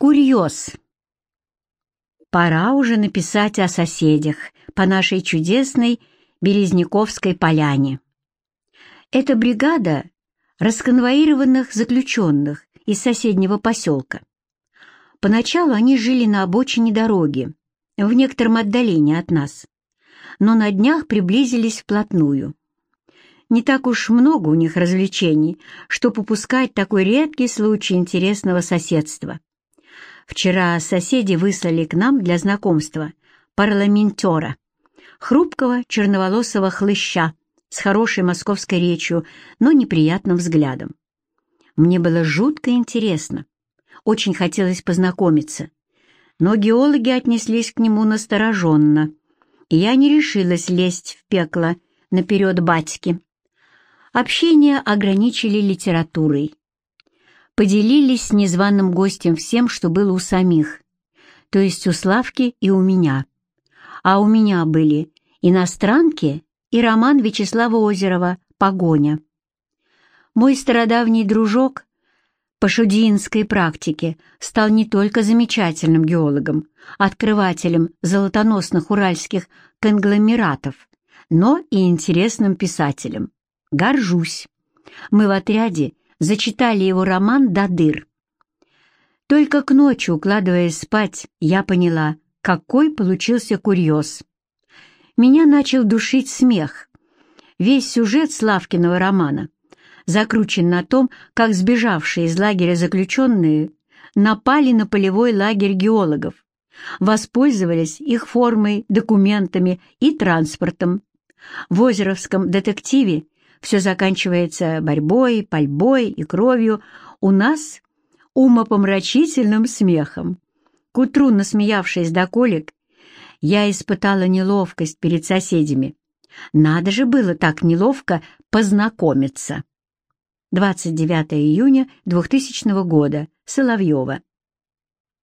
Курьез. Пора уже написать о соседях по нашей чудесной Березняковской поляне. Это бригада расконвоированных заключенных из соседнего поселка. Поначалу они жили на обочине дороги, в некотором отдалении от нас, но на днях приблизились вплотную. Не так уж много у них развлечений, что попускать такой редкий случай интересного соседства. Вчера соседи выслали к нам для знакомства парламентера, хрупкого черноволосого хлыща с хорошей московской речью, но неприятным взглядом. Мне было жутко интересно, очень хотелось познакомиться, но геологи отнеслись к нему настороженно, и я не решилась лезть в пекло наперед батьки. Общение ограничили литературой. Поделились с незваным гостем всем, что было у самих, то есть у Славки и у меня. А у меня были иностранки и роман Вячеслава Озерова «Погоня». Мой стародавний дружок по шудиинской практике стал не только замечательным геологом, открывателем золотоносных уральских конгломератов, но и интересным писателем. Горжусь. Мы в отряде зачитали его роман до дыр. Только к ночи, укладываясь спать, я поняла, какой получился курьез. Меня начал душить смех. Весь сюжет Славкиного романа закручен на том, как сбежавшие из лагеря заключенные напали на полевой лагерь геологов, воспользовались их формой, документами и транспортом. В озеровском детективе все заканчивается борьбой, пальбой и кровью, у нас умопомрачительным смехом. К утру, насмеявшись до колик, я испытала неловкость перед соседями. Надо же было так неловко познакомиться. 29 июня 2000 года. Соловьева.